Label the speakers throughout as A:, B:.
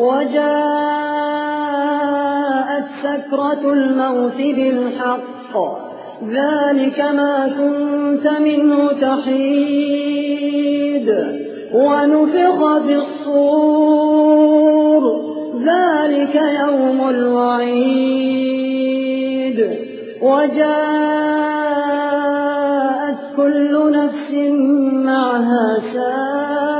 A: وجاءت سكرة الموت بالحق. ذلك ما كنت منه تحيد. ونفخ بالصور ذلك يوم الوعيد. وجاءت كل نفس معها سائق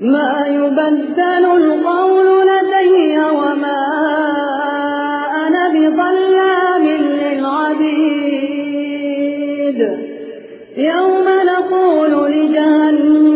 A: ما يبدل القول لدي وما أنا بظلام للعبيد. يوم نقول لجهنم